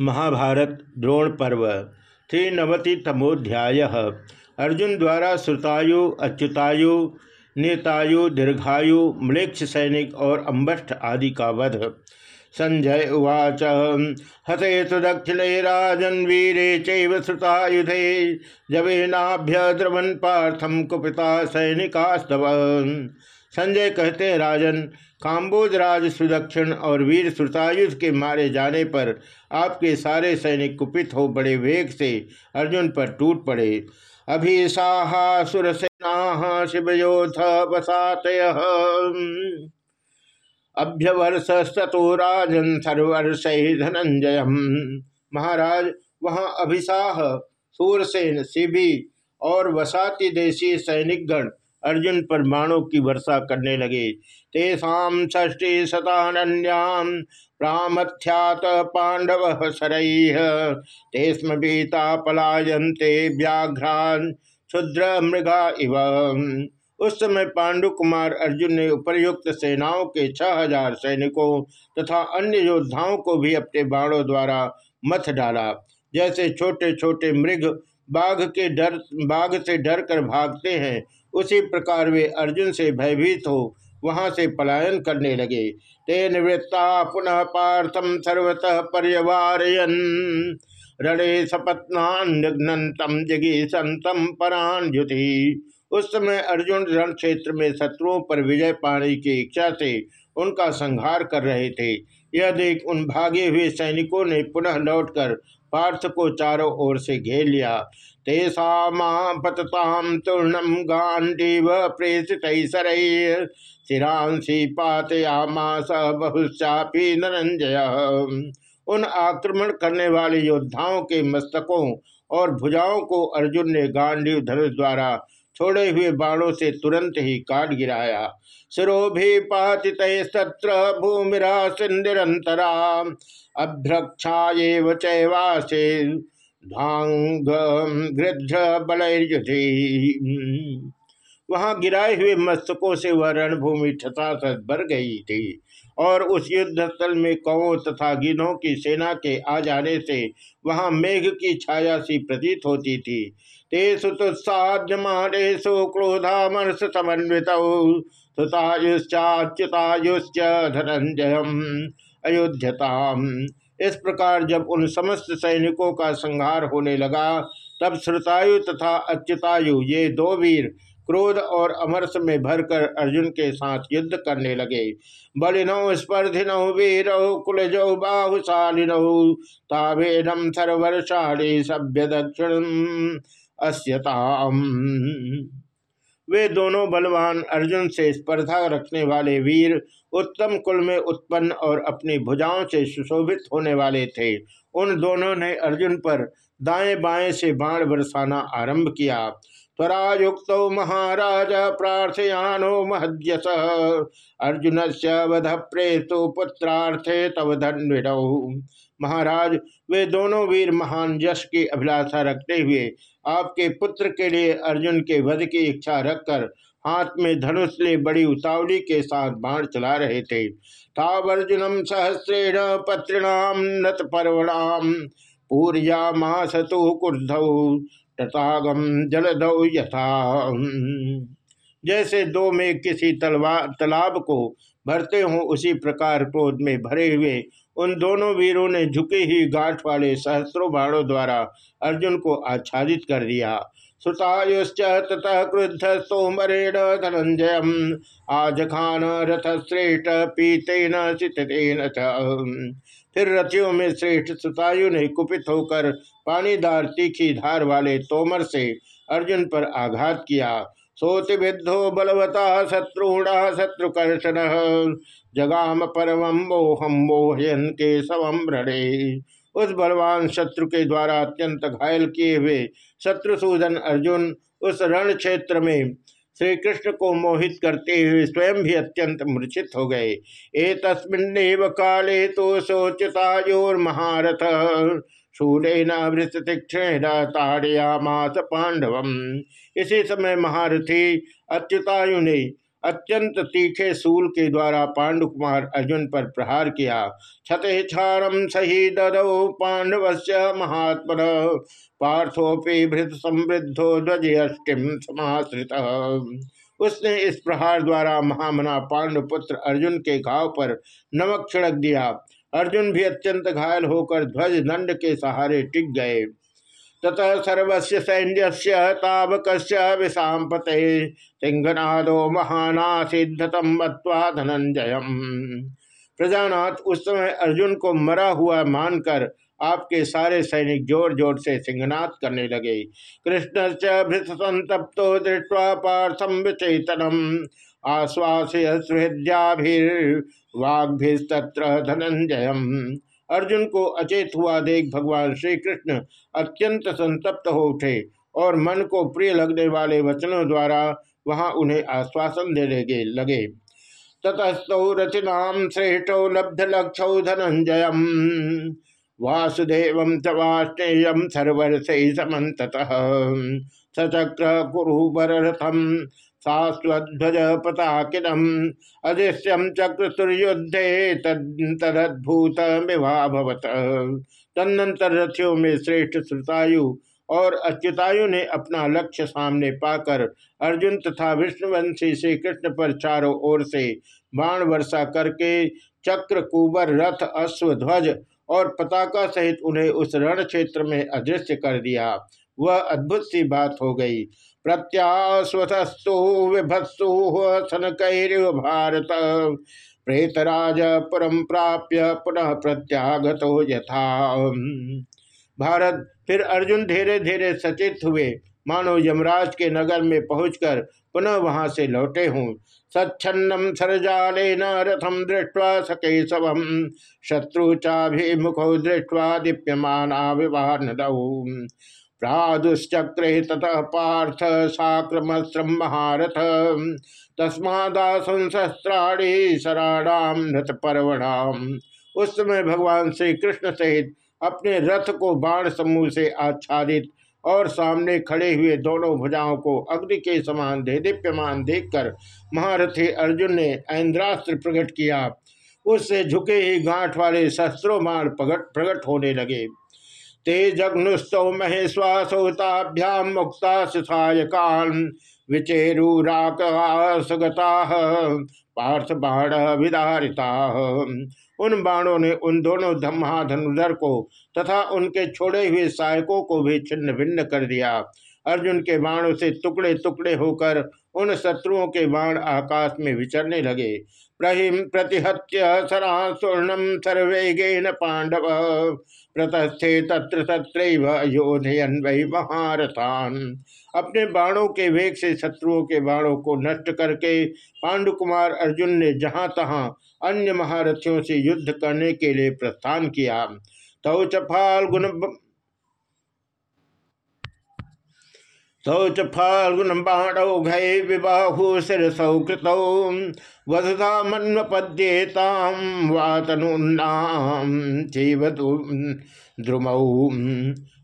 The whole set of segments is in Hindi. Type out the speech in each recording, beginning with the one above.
महाभारत द्रोण पर्व त्रिनवतितमोध्याय अर्जुन द्वारा श्रुतायु, अच्युतायु, नेतायु, दीर्घायु म्लेक्ष सैनिक और अम्बष्ठ आदि का वध। संजय उवाच, हते तो दक्षिण वीरे चैव जवेनाभ्य द्रवन पार्थम कुपिता सैनिकास्तव। संजय कहते हैं, राजन, काम्बोज राज सुदक्षिण और वीर श्रुतायुध के मारे जाने पर आपके सारे सैनिक कुपित हो बड़े वेग से अर्जुन पर टूट पड़े। अभिसाहा सुरसेना शिवयोथ बसातय अभ्यवर्षस्तु राजन सर्वर्ष धनंजय महाराज, वहाँ अभिसाह, सूरसेन शिवी और वसाती देशी सैनिकगण अर्जुन पर बाणों की वर्षा करने लगे। तेषा ष्टी शतान्याम प्रामथ्यात पांडव सरैह तेस्म बीता पलायन्ते व्याघ्रान क्षुद्र मृगा इव। उस समय पांडु कुमार अर्जुन ने उपरयुक्त सेनाओं के छह हज़ार सैनिकों तथा अन्य योद्धाओं को भी अपने बाणों द्वारा मथ डाला। जैसे छोटे छोटे मृग बाघ के डर, बाघ से डर कर भागते हैं उसी प्रकार वे अर्जुन से भयभीत हो वहाँ से पलायन करने लगे। ते निवृत्ता पुनः पार्थम सर्वतः पर्यवारयन। रणे सपत्नाघ्नतम जगी संतम परान्युति उस समय अर्जुन रण क्षेत्र में शत्रुओं पर विजय पाने की इच्छा से उनका संहार कर रहे थे। यह देख उन भागे हुए सैनिकों ने पुनः लौटकर पार्थ को चारों ओर से घेर लिया। तेषा पतताम तूर्णम गांडीव प्रेषित शिरांसी पातयामास बहुश्चापी नरंजय। उन आक्रमण करने वाले योद्धाओं के मस्तकों और भुजाओं को अर्जुन ने गांडीव धनुष द्वारा छोड़े हुए बाणों से तुरंत ही काट गिराया। शिरोभि पातित सत्र भूमिरा सिंदिरंतरा अभ्रक्षा चैवासे धांग वहाँ गिराए हुए मस्तकों से वह रणभूमि ठसाठस भर गई थी और उस युद्ध स्थल में कौ तथा गिनों की सेना के आ जाने से वहाँ मेघ की छाया सी प्रतीत होती थी। तेसु तुत्साध्यमानेशु क्रोधामर्ष समन्वित। सुतायुश्चाच्युतायुश्च अयोध्यताम। इस प्रकार जब उन समस्त सैनिकों का संहार होने लगा, तब श्रुतायु तथा अच्युतायु, ये दो वीर, क्रोध और अमरस में भरकर अर्जुन के साथ युद्ध करने लगे। बलिनौ, स्पर्धिनौ, वीरौ, कुलजौ, बाहुशालिनौ तावेदम सर्वर्षाणी सभ्य दक्षिण अस्यताम। वे दोनों बलवान अर्जुन से स्पर्धा रखने वाले वीर उत्तम कुल में उत्पन्न और अपनी भुजाओं से सुशोभित होने वाले थे। उन दोनों ने अर्जुन पर दाएँ बाएँ से बाण बरसाना आरंभ किया। त्वरायुक्त महाराज प्रार्थयानो महद्यस। अर्जुन से वध प्रेतो पुत्रार्थे तव धन्विडौ महाराज, वे दोनों वीर महान यश की अभिलाषा रखते हुए आपके पुत्र के लिए अर्जुन के वध की इच्छा रखकर हाथ में धनुष ले बड़ी उतावली के साथ बाण चला रहे थे। तावर्जुनम सहस्रेण पत्रिणाम नत पर्वणाम पूर्या मासतु कुर्धौ तथागम जलदौ यथा। जैसे दो में किसी तलवार तालाब को भरते हों, उसी प्रकार क्रोध में भरे हुए उन दोनों वीरों ने झुके ही गांठ वाले सहस्रों बाणों द्वारा अर्जुन को आच्छादित कर दिया। सुतायुश्च ततः क्रुद्ध सोमरेण धनंजय आज खान रथ श्रेष्ठ पीतेन सितेन फिर रथियों में श्रेष्ठ सुतायु ने कुपित होकर पानीदार तीखी धार वाले तोमर से अर्जुन पर आघात किया। सोति विद्धो बलवता शत्रुणा शत्रुकर्षण जगाम परम मोहम मोहयन के सवम रणे। उस बलवान शत्रु के द्वारा अत्यंत घायल किए हुए शत्रुसूदन अर्जुन उस रण क्षेत्र में श्री कृष्ण को मोहित करते हुए स्वयं भी अत्यंत मूर्छित हो गए। ए काले तो सोचतायोर महारथ। शूलेन वृत तीक्षण ताड़यामास पांडवम। इसी समय महारथी अच्युतायु ने अत्यंत तीखे सूल के द्वारा पांडु कुमार अर्जुन पर प्रहार किया। क्षारम सही ददौ से महात्म पार्थोपि भृत समृद्धो ध्वज अष्टिम समाश्रित। उसने इस प्रहार द्वारा महामना पांडुपुत्र अर्जुन के घाव पर नमक छिड़क दिया। अर्जुन भी अत्यंत घायल होकर ध्वज दंड के सहारे टिक गए। ततः सर्वस्य सैन्य तावक विषाम पते सिंहनादो महानासिद्धतम मत्वा धनंजय प्रजानाथ उस समय अर्जुन को मरा हुआ मानकर आपके सारे सैनिक ज़ोर ज़ोर से सिंहनाथ करने लगे। कृष्ण से संतप्तो दृष्टवा पार्थम विचेतनम। आश्वासय सुहृद्याभिर्वाग्भिस्तत्र धनंजय अर्जुन को अचेत हुआ देख भगवान श्री कृष्ण अत्यंत संतप्त हो उठे और मन को प्रिय लगने वाले वचनों द्वारा वहाँ उन्हें आश्वासन देने लगे। ततस्तौ रचनाम श्रेष्ठौ लब्ध लक्षौ धनंजय वासुदेव च सर्वर्षै समत सचक्र कुरुबरथम शाश्वध्वज पताकिनम अदृश्यम चक्र चक्रतुर्युद्धे तदद्भुत विवाभवत तदनंतर रथियों में श्रेष्ठ श्रुतायु और अच्युतायु ने अपना लक्ष्य सामने पाकर अर्जुन तथा विष्णुवंशी श्री कृष्ण पर चारों ओर से बाण वर्षा करके चक्र, कुबर, रथ, अश्व, ध्वज और पताका सहित उन्हें उस रण क्षेत्र में अदृश्य कर दिया। वह अद्भुत सी बात हो गई। प्रत्यास्वतस्तु विभत्सु सनकैरिव भारत। प्रेतराज परम प्राप्य पुनः प्रत्यागत यथा। भारत, फिर अर्जुन धीरे धीरे सचेत हुए। मानो यमराज के नगर में पहुंचकर पुनः वहाँ से लौटे हूँ। सच्छन्नम सरजाल रथम दृष्टवा सकेशव। शत्रु चाभिमुखौ दृष्टवा दीप्यमाना विवाह प्रादुश्चक्रे ततः पार्थ साक्रमस्त्रम महारथ। तस्मादासंशस्त्राणी शराणाम नृत पर्वणाम उस समय भगवान श्री कृष्ण सहित अपने रथ को बाण समूह से आच्छादित और सामने खड़े हुए दोनों भुजाओं को अग्नि के समान दे दीप्यमान देखकर महारथी अर्जुन ने ऐन्द्रास्त्र प्रकट किया। उससे झुके ही गांठ वाले शस्त्रों बाण प्रकट होने लगे। ते जग्नुस्तौ महेश्वासौताभ्याम मुक्ता सुसायकान विचेरूराकसगता पार्थ बाण विदारिता उन बाणों ने उन दोनों महाधनुधर को तथा उनके छोड़े हुए सहायकों को भी छिन्न भिन्न कर दिया। अर्जुन के बाणों से टुकड़े टुकड़े होकर उन शत्रुओं के बाण आकाश में विचरने लगे। प्रहिम प्रतिहत्य सरा स्वर्णम सर्वेगेन पांडव। प्रतस्थे तत्र तत्रैव योधयन वही महारथान। अपने बाणों के वेग से शत्रुओं के बाणों को नष्ट करके पांडुकुमार अर्जुन ने जहाँ तहाँ अन्य महारथियों से युद्ध करने के लिए प्रस्थान किया। तौ तो चफाल गुण शौच फाल्गुन बाणौघय विबाहु शिरसौ कृतौ वधुधा मन्वपद्येताम वातनुन्नाम जीवतु द्रुमऊ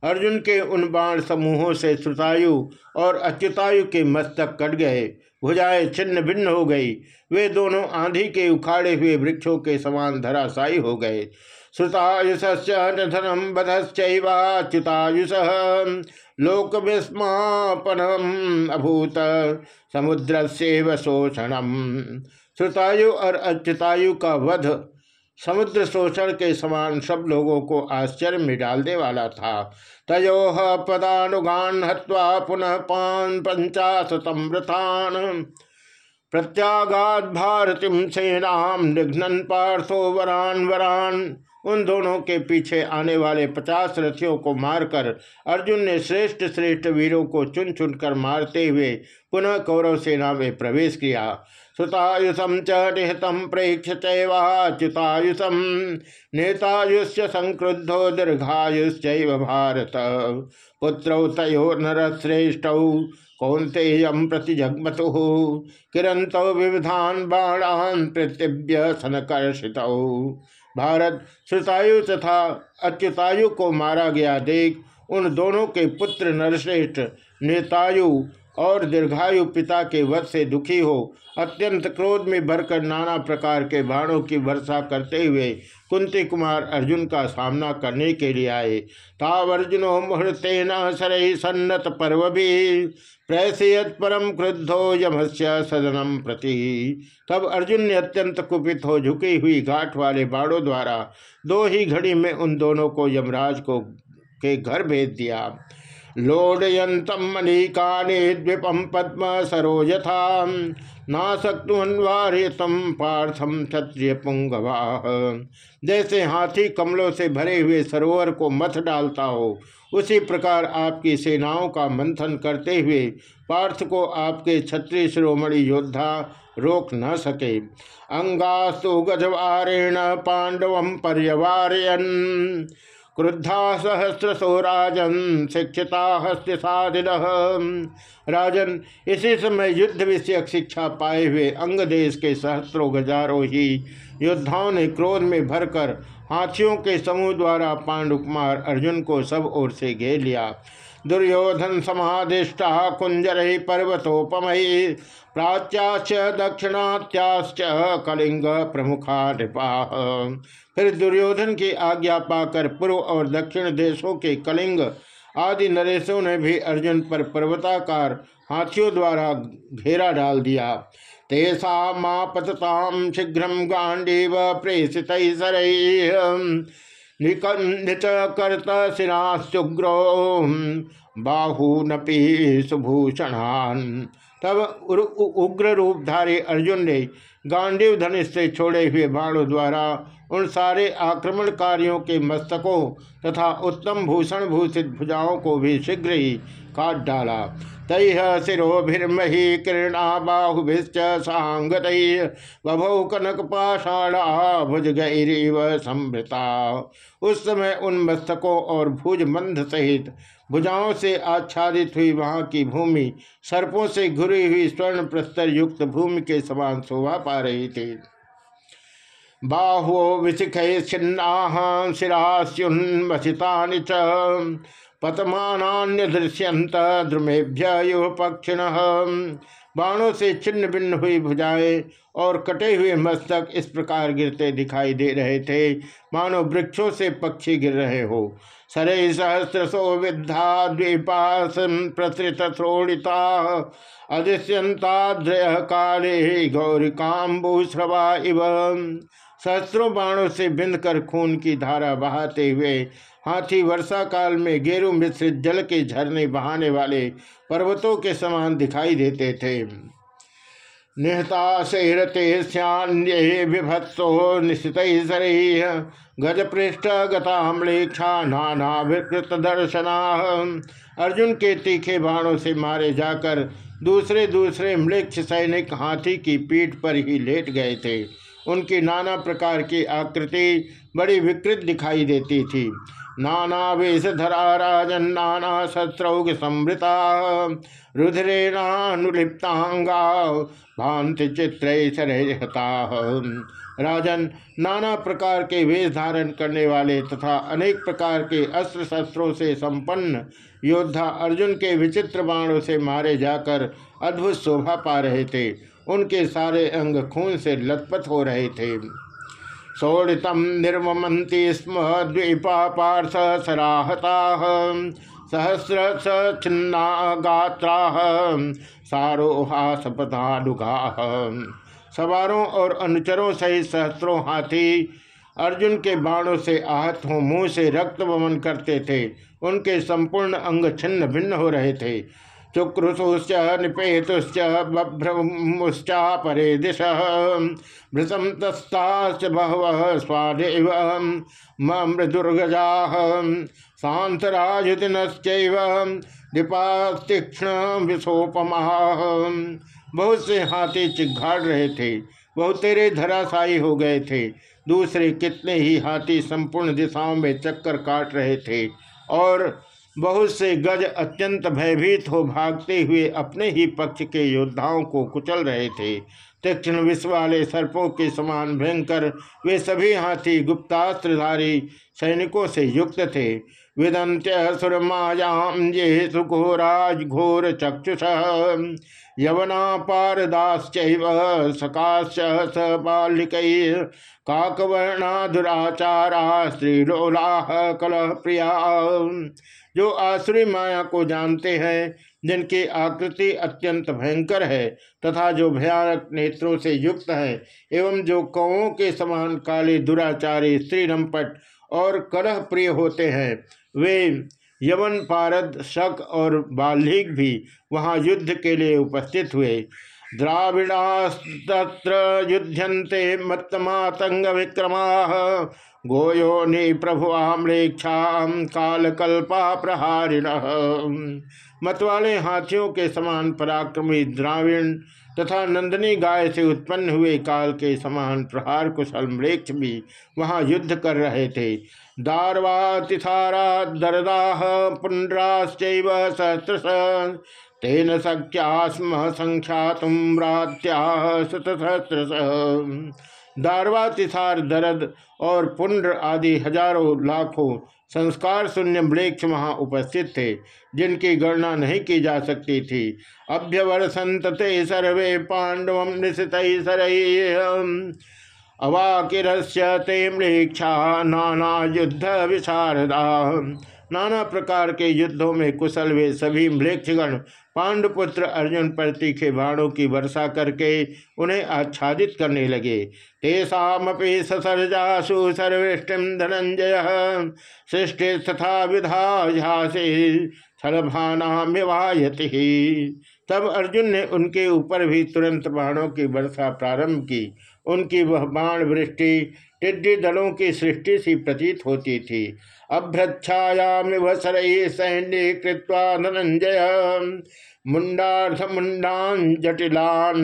अर्जुन के उन बाण समूहों से श्रुतायु और अच्युतायु के मस्तक कट गए। भुजाएँ छिन्न भिन्न हो गई। वे दोनों आंधी के उखाड़े हुए वृक्षों के समान धराशायी हो गए। श्रुतायुष निधनम बधश्चैवाच्युतायुष लोक विस्मापनम अभूत समुद्र से शोषणम। श्रुतायु और अच्युतायु का वध समुद्र शोषण के समान सब लोगों को आश्चर्य में डालने वाला था। तयो पदानुगान हवा पुनः पान पंचाशतम प्रत्यागात भारतीम सेनाम निघ्न पार्थो वरान वरान। उन दोनों के पीछे आने वाले पचास रथियों को मारकर अर्जुन ने श्रेष्ठ श्रेष्ठ वीरों को चुन चुनकर मारते हुए पुनः कौरव सेना में प्रवेश किया। सुतायुषम च निहतम प्रेक्ष चैवाच्युतायुषम नेतायुष संक्रुद्धो दीर्घायुश्च भारत। पुत्रौ तयो नरश्रेष्ठौ कौंतेयम प्रतिजगमतु किरंतौ विविधान बाणान पृथिव्य सनकर्षित। भारत श्रुतायु तथा अच्युतायु को मारा गया देख उन दोनों के पुत्र नरश्रेष्ठ नेतायु और दीर्घायु पिता के वध से दुखी हो, अत्यंत क्रोध में भरकर नाना प्रकार के बाणों की वर्षा करते हुए कुंती कुमार अर्जुन का सामना करने के लिए आए। तावर्जुनो मुहूर्तेन सर सन्नत पर्व भी प्रैसयत परम क्रुद्धो यमस्य सदनम प्रति। तब अर्जुन ने अत्यंत कुपित हो झुकी हुई घाट वाले बाणों द्वारा दो ही घड़ी में उन दोनों को यमराज को के घर भेज दिया। लोडयंतम मलिकाने द्वीपम पद्म सरोजथा। नासक्तुन्वारितम पार्थम क्षत्रिय पुंगवा जैसे हाथी कमलों से भरे हुए सरोवर को मथ डालता हो, उसी प्रकार आपकी सेनाओं का मंथन करते हुए पार्थ को आपके क्षत्रिय शिरोमणि योद्धा रोक न सके। अंगास्तु गजवारेण पांडव पर्यवारयन। क्रुद्धा सहस्रसो राजन शिक्षिता हस्त साधिन राजन, इसी समय युद्ध विषयक शिक्षा पाए हुए अंग देश के सहस्रों गजारों ही योद्धाओं ने क्रोध में भरकर हाथियों के समूह द्वारा पांडुकुमार अर्जुन को सब ओर से घेर लिया। दुर्योधन समादिष्टा कुंजर ही पर्वतोपमयी प्राच्याश्च दक्षिणात्याश्च कलिंग प्रमुखा नृपा फिर दुर्योधन की आज्ञा पाकर पूर्व और दक्षिण देशों के कलिंग आदि नरेशों ने भी अर्जुन पर पर्वताकार हाथियों द्वारा घेरा डाल दिया। तेसा माँ पतताम शीघ्र गांडीव प्रेषित निच करत शिराशुग्रो बाहूनपी सुभूषणान। तब उग्र रूपधारी अर्जुन ने गांडीव धनुष से छोड़े हुए बाणों द्वारा उन सारे आक्रमणकारियों के मस्तकों तथा उत्तम भूषण भूषित भुजाओं को भी शीघ्र ही काट डाला। तैह शिरोभिर्मही किरणा बाहुभिश्च सांगत बभौ कनक पाषाणा भुज गैरीव संभृता उस समय उन मस्तकों और भुज मंद सहित भुजाओं से आच्छादित हुई वहाँ की भूमि, सर्पों से घुरी हुई स्वर्ण प्रस्तर युक्त भूमि के समान शोभा पा रही थी। बाहो विशिख छिन्ना शिरास्युन्वसिता च। पतमान्य दृश्यंत द्रुमेभ्य युव पक्षिण। बाणों से छिन्न भिन्न हुई भुजाएँ और कटे हुए मस्तक इस प्रकार गिरते दिखाई दे रहे थे। मानो वृक्षों से पक्षी गिर रहे हो। सरे सहस्रसो विद्धा द्वीपास प्रसृत श्रोणिता। अदृश्यंताद्रय काले गौरिकाम्बुश्रवा इव। सहस्रों बाणों से बिंद कर खून की धारा बहाते हुए, हाथी वर्षा काल में गेरु मिश्रित जल के झरने बहाने वाले पर्वतों के समान दिखाई देते थे। निहता श्यान्ये विभत्सो निश्चित गज पृष्ठ गताम्लेक्षा नाना विकृत दर्शना अर्जुन के तीखे बाणों से मारे जाकर दूसरे दूसरे मृक्ष सैनिक हाथी की पीठ पर ही लेट गए थे। उनकी नाना प्रकार की आकृति बड़ी विकृत दिखाई देती थी। नाना वेशधरा राजन नाना शत्रौग समृता रुद्रेणानुलिप्तांगा भांति चित्रता राजन नाना प्रकार के वेश धारण करने वाले तथा अनेक प्रकार के अस्त्र शस्त्रों से संपन्न योद्धा अर्जुन के विचित्र बाणों से मारे जाकर अद्भुत शोभा पा रहे थे। उनके सारे अंग खून से लथपथ हो रहे थे। शोड़ित निर्ममती स्म द्वीपा पार्थ सराहता सहस्र छिन्ना गात्रा सारोहा सपथानुगा सवारों और अनुचरों सहित सहस्रों हाथी अर्जुन के बाणों से आहत हो मुँह से रक्त वमन करते थे। उनके संपूर्ण अंग छिन्न भिन्न हो रहे थे। चुक्रुशुश्च निपेतुश्च बभ्रमुश्चा परे दिश। भृतम तस्ताश्च बहव स्वादेव। मृदुर्गजा। शांतराजुदिनश्चैव दीपातीक्षण विशोपमा बहुत से हाथी चिघाड़ रहे थे। बहुतेरे धराशायी हो गए थे। दूसरे कितने ही हाथी संपूर्ण दिशाओं में चक्कर काट रहे थे। और बहुत से गज अत्यंत भयभीत हो भागते हुए अपने ही पक्ष के योद्धाओं को कुचल रहे थे। तीक्ष्ण विष वाले सर्पों के समान भयंकर, वे सभी हाथी गुप्तास्त्रधारी सैनिकों से युक्त थे। विदंत्य सुर मायाम ये सुघोराज घोर चक्षुष यवना पारदाश्च सकाश स बालिक काकवर्णा दुराचारा स्त्रीलोला कलह प्रिया जो आश्री माया को जानते हैं जिनकी आकृति अत्यंत भयंकर है तथा जो भयानक नेत्रों से युक्त है, एवं जो कौों के समान काले दुराचारी स्त्री रंपट और कलह प्रिय होते हैं, वे यवन पारद, शक और बाल्हिक भी वहाँ युद्ध के लिए उपस्थित हुए। द्राविड़ास्त्र युद्धन्ते मत्तमातंग विक्रमा गोयो नि प्रभुआम्रेक्षा कालकल्पा प्रहारिण मतवाले हाथियों के समान पराक्रमी द्राविण तथा नंदनी गाय से उत्पन्न हुए काल के समान प्रहार कुशल मृक्ष भी वहाँ युद्ध कर रहे थे। दारवा तिथारा दरदाह पुंड्राश्च सहस्रश, तेन सख्या स्म संख्या तुम रात्या दारवा तिथार, दरद और पुण्र आदि हज़ारों लाखों संस्कार शून्य मृक्ष वहाँ उपस्थित थे, जिनकी गणना नहीं की जा सकती थी। अभ्यवर्षंत ते सर्वे पांडव निशित अवाकिरस्य ते मृक्षा नाना युद्ध विशारदा नाना प्रकार के युद्धों में कुशल वे सभी मृक्षगण, पांडुपुत्र अर्जुन पर तीखे बाणों की वर्षा करके उन्हें आच्छादित करने लगे। धनंजय, सृष्टि तथा विधासे छलभानाम्यवायति तब अर्जुन ने उनके ऊपर भी तुरंत बाणों की वर्षा प्रारंभ की। उनकी वह बाण वृष्टि टिड्डी दलों की सृष्टि सी प्रतीत होती थी। अभ्रच्छायाम सैन्य कृत्वा धनंजय। मुंडार्थ मुंडान जटिलान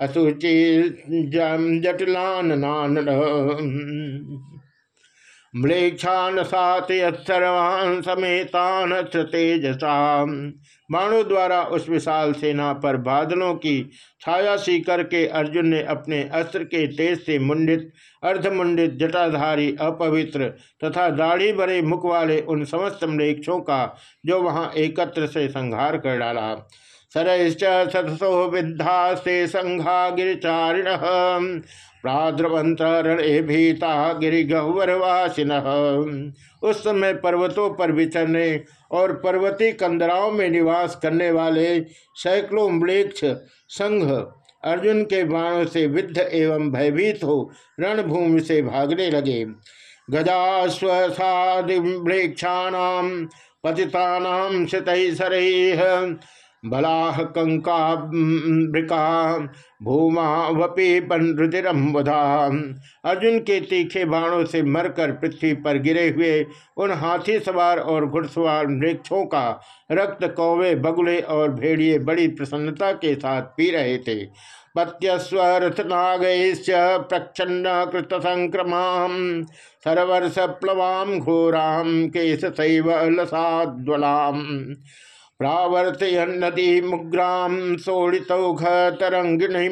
असुचि जटिलान नान म्लेक्षान सात सर्वान समेतान तेजसा बाणों द्वारा उस विशाल सेना पर बादलों की छाया सी करके अर्जुन ने अपने अस्त्र के तेज से मुंडित, अर्धमुंडित, जटाधारी, अपवित्र तथा दाढ़ी भरे मुख वाले उन समस्त मृक्षों का जो वहाँ एकत्र से संहार कर डाला। सरश्च सतसो विद्धा से संघा गिरिचारिण प्राद्रवंत रणे भीता गिरिगह्वरवासिन उस समय पर्वतों पर विचरने और पर्वती कंदराओं में निवास करने वाले सैकड़ों मृक्ष संघ अर्जुन के बाणों से विद्ध एवं भयभीत हो रणभूमि से भागने लगे। गजास्वसादिवृक्षाणाम पतितानाम शतैसरैः बलाह कंकाब्रिका भूमा, वपी रुधिरम्बुधा अर्जुन के तीखे बाणों से मरकर पृथ्वी पर गिरे हुए उन हाथी सवार और घुड़सवार वृक्षों का रक्त कौवे, बगुले और भेड़िए बड़ी प्रसन्नता के साथ पी रहे थे। पत्यस्वरथनागैश्च प्रच्छन्न कृत संक्रमा सरवर्ष प्लवाम घोराम केश शैव लसाद्वलाम प्रावर्तयन नदी मुग्राम सोड़ितौघ तरंगिणी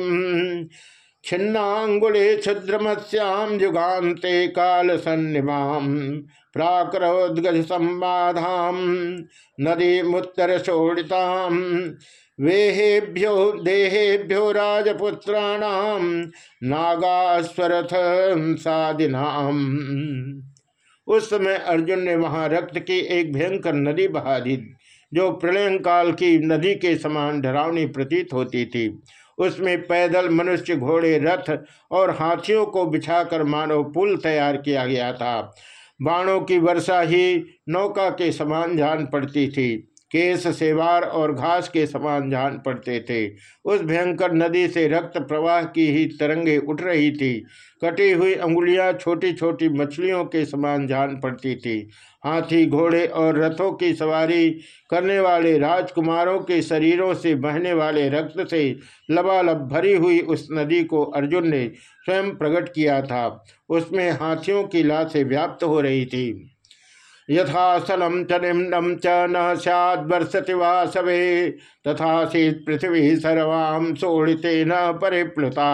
छिन्नांगुले क्षुद्रमस्याम युगान्ते काल सन्निमाम प्राकरोद्गज संबाधाम नदी मुत्तर शोड़िताम वेहेभ्यो, देहेभ्यो राजपुत्राणाम नागास्वरथ सादिनाम उस समय अर्जुन ने वहाँ रक्त की एक भयंकर नदी बहा दी। जो प्रलय काल की नदी के समान डरावनी प्रतीत होती थी। उसमें पैदल मनुष्य घोड़े, रथ और हाथियों को बिछाकर मानव पुल तैयार किया गया था। बाणों की वर्षा ही नौका के समान जान पड़ती थी। केस सेवार और घास के समान जान पड़ते थे। उस भयंकर नदी से रक्त प्रवाह की ही तरंगे उठ रही थी। कटी हुई अंगुलियाँ छोटी छोटी मछलियों के समान जान पड़ती थी। हाथी, घोड़े और रथों की सवारी करने वाले राजकुमारों के शरीरों से बहने वाले रक्त से लबालब भरी हुई उस नदी को अर्जुन ने स्वयं प्रकट किया था। उसमें हाथियों की लाशें व्याप्त हो रही थी। यथासलम च निम्नम च न सैदर्शति वासवे तथा शीत पृथ्वी सर्वाम सोड़िते न परिप्लुता।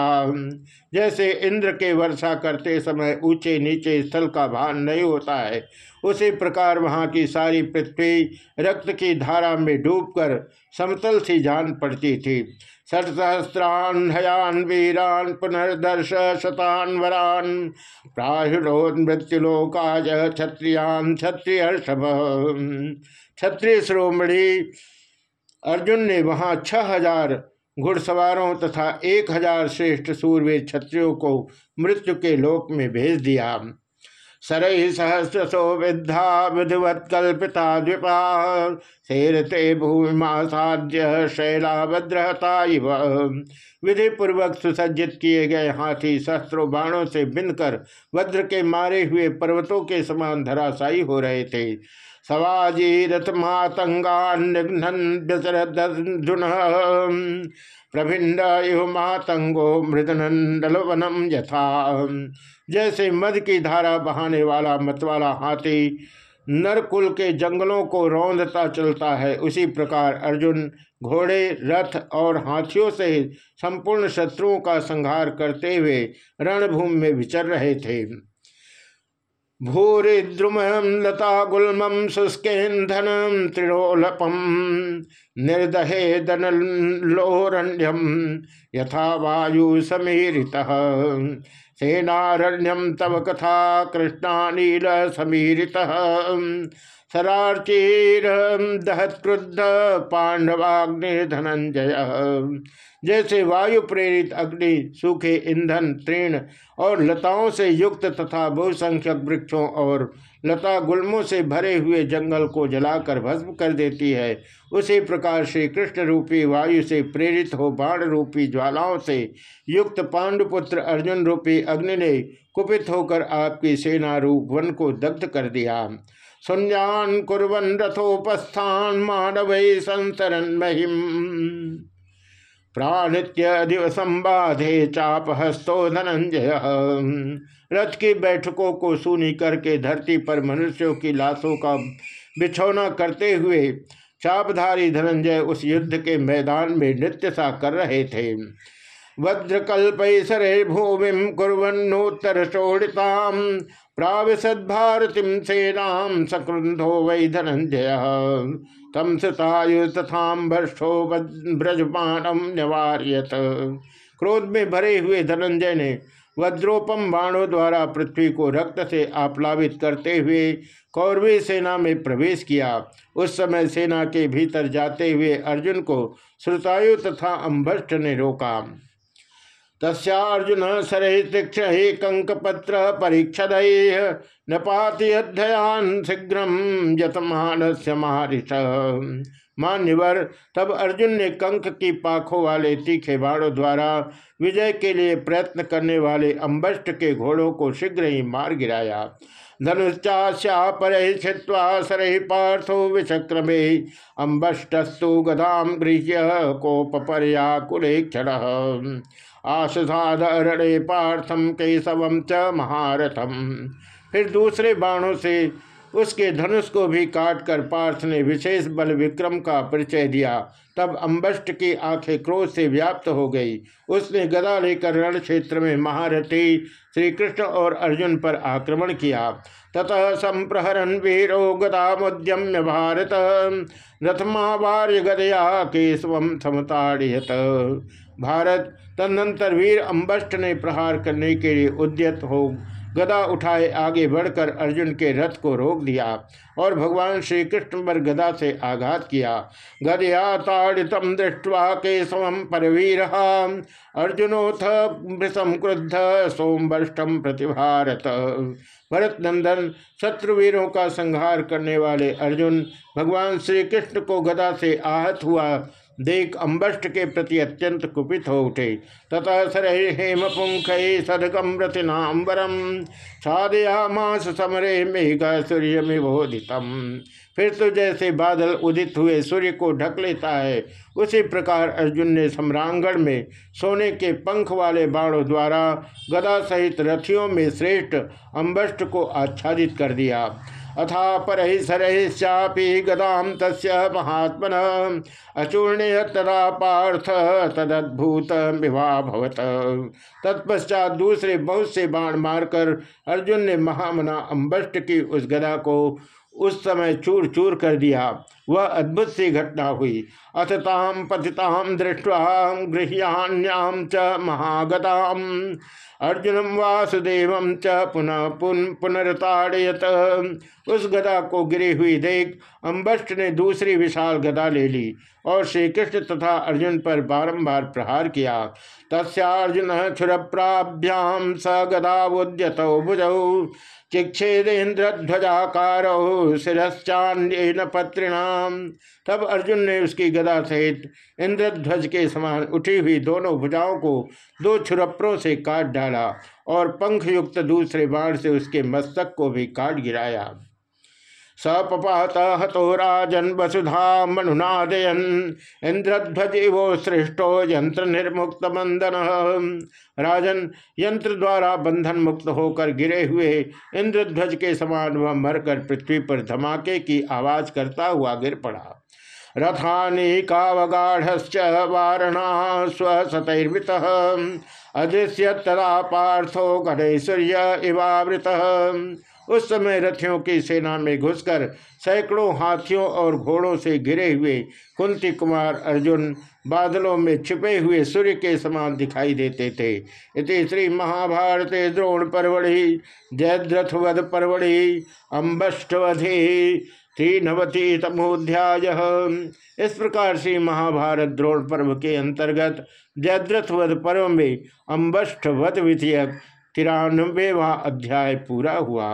जैसे इंद्र के वर्षा करते समय ऊँचे नीचे स्थल का भान नहीं होता है, उसी प्रकार वहाँ की सारी पृथ्वी रक्त की धारा में डूबकर समतल सी जान पड़ती थी। षट्सहस्रान हयान वीरान पुनर्दर्श शतान वरान। प्राहुरोद मृत्युलोकाज क्षत्रियान क्षत्रिय क्षत्रिय श्रोमणी अर्जुन ने वहाँ छह हज़ार घुड़सवारों तथा एक हज़ार श्रेष्ठ सूर्य क्षत्रियों को मृत्यु के लोक में भेज दिया। सरई सहस्रसो विद्धा विधिवत कल्पिता द्विपा। शेरते साध्य शैलाभद्रहता विधि पूर्वक सुसज्जित किए गए हाथी शस्त्रों बाणों से बिनकर वज्र के मारे हुए पर्वतों के समान धराशायी हो रहे थे। सवाजी रथ प्रभिंड इव मातंगो मृदनंदलवनम यथा। जैसे मध की धारा बहाने वाला मतवाला हाथी नरकुल के जंगलों को रौंदता चलता है, उसी प्रकार अर्जुन घोड़े, रथ और हाथियों से संपूर्ण शत्रुओं का संहार करते हुए रणभूमि में विचर रहे थे। भूरिद्रुम लता गुलम शुष्केन्धन त्रिलोलपम निर्दहे दनलोरण्यम यथा वायु समीरिता सेनारण्यम तव कथा कृष्णानील समीरित सराचीर दहत्क्रुद्ध पांडवाग्नि धनंजय जैसे वायु प्रेरित अग्नि, सूखे ईंधन, तृण और लताओं से युक्त तथा बहुसंख्यक वृक्षों और लता गुल्मों से भरे हुए जंगल को जलाकर भस्म कर देती है। उसी प्रकार श्री कृष्ण रूपी वायु से प्रेरित हो बाण रूपी ज्वालाओं से युक्त पांडुपुत्र अर्जुन रूपी अग्नि ने कुपित होकर आपकी सेना रूप वन को दग्ध कर दिया। सुन्यान कुरन रथोपस्थान मानव संसरन महिम। प्राणित्य दिवस बाधे चाप हस्तो धनंजय। रथ की बैठकों को सुनी करके धरती पर मनुष्यों की लाशों का बिछौना करते हुए चापधारी धनंजय उस युद्ध के मैदान में नृत्य सा कर रहे थे। वज्रकल्पैसरे भूमि कुरन्नोत्तर शोड़िताम प्राविशद भारतीम सेनाम सकृंधो वै धनंजय तम सतायु तथाम्भो ब्रजपानम निवार्यत। क्रोध में भरे हुए धनंजय ने वज्रोपम बाणों द्वारा पृथ्वी को रक्त से आप्लावित करते हुए कौरवी सेना में प्रवेश किया। उस समय सेना के भीतर जाते हुए अर्जुन को श्रुतायु तथा अम्भष्ट ने रोका। तस्र्जुन सरहि तीक्षण कंकपत्र परीक्षद न पाति अध्ययान शीघ्र से महर्ष मान्यवर, तब अर्जुन ने कंक की पाखों वाले तीखे बाणों द्वारा विजय के लिए प्रयत्न करने वाले अम्बष्ट के घोड़ों को शीघ्र ही मार गिराया। धनुश्चाश्या पर छिवा सरहि पार्थो विचक्रमे अम्बष्टस्तु गदाम गृह्य कोपपर्या कुलेक्षण आशुधाधरणे पार्थम केशव च महारथम। फिर दूसरे बाणों से उसके धनुष को भी काट कर पार्थ ने विशेष बल विक्रम का परिचय दिया। तब अम्बष्ट की आँखें क्रोध से व्याप्त हो गई। उसने गदा लेकर रण क्षेत्र में महारथी श्री कृष्ण और अर्जुन पर आक्रमण किया। ततः संप्रहरन वीरो गदामुद्यम्य भारत। रथमावार्य गदया केशव समताड़ियत। भारत तदनंतर वीर अम्बष्ट ने प्रहार करने के लिए उद्यत हो गदा उठाए, आगे बढ़कर अर्जुन के रथ को रोक दिया और भगवान श्री कृष्ण पर गदा से आघात किया। गदया ताड़ितम दृष्टवा केशवम परवीर अर्जुनोथ भृषम क्रुद्ध सोमवष्टम प्रतिभारत। भरत नंदन शत्रुवीरों का संहार करने वाले अर्जुन भगवान श्री कृष्ण को गदा से आहत हुआ। देख अम्बष्ट के प्रति अत्यंत कुपित हो उठे। तथा सर हेम पुंख सदगम रतिनाम्बरम मास समरे मेघ सूर्य मिबोधितम फिर तो जैसे बादल उदित हुए सूर्य को ढक लेता है, उसी प्रकार अर्जुन ने सम्रांगण में सोने के पंख वाले बाणों द्वारा गदा सहित रथियों में श्रेष्ठ अम्बष्ट को आच्छादित कर दिया। अथा परहिसरहिश्चापि गदाम तस् महात्मन। अचूर्णय तदा पार्थ तदद्भुत विवाह भवत। तत्पश्चात दूसरे बहुत से बाण मारकर अर्जुन ने महामना अम्बष्ट की उस गदा को उस समय चूर चूर कर दिया। वह अद्भुत सी घटना हुई। अथ ताम पतिताम दृष्टवा गृह्यान्याम च महागताम। अर्जुन वासुदेव च पुनः पुन पुनरताड़यत उस गदा को गिरी हुई देख अम्बष्ट ने दूसरी विशाल गदा ले ली और श्री कृष्ण तथा अर्जुन पर बारंबार प्रहार किया। तस्र्जुन क्षुरप्राभ्याम स गदावुद्यत भुजौ। चिक्षेदेन्द्रध्वजाकार शिरश्चान्यन पत्रिणाम तब अर्जुन ने उसकी गदा सहित इंद्रध्वज के समान उठी हुई दोनों भुजाओं को दो छुरप्रों से काट डाला और पंख युक्त दूसरे बाण से उसके मस्तक को भी काट गिराया। सपपात हतो राजन वसुधा मनुनादयन इंद्रध्वजेवो श्रेष्ठो यंत्र निर्मुक्त बंधन राजन यंत्र द्वारा बंधन मुक्त होकर गिरे हुए इंद्रध्वज के समान वह मरकर पृथ्वी पर धमाके की आवाज़ करता हुआ गिर पड़ा। रथानीकावगाढ़ वारणा स्वसतर्वृत अदृश्य तदा पार्थो गणेश्वर्य इवावृत। उस समय रथियों की सेना में घुसकर सैकड़ों हाथियों और घोड़ों से घिरे हुए कुंती कुमार अर्जुन बादलों में छिपे हुए सूर्य के समान दिखाई देते थे। इति श्री महाभारत द्रोण परवड़ी, जयद्रथवध परवड़ी, अम्बष्टवधि त्रिनवति तमोध्याय इस प्रकार से महाभारत द्रोण पर्व के अंतर्गत जयद्रथवध पर्व में अम्बष्टवध विधेयक तिरानबेवा अध्याय पूरा हुआ।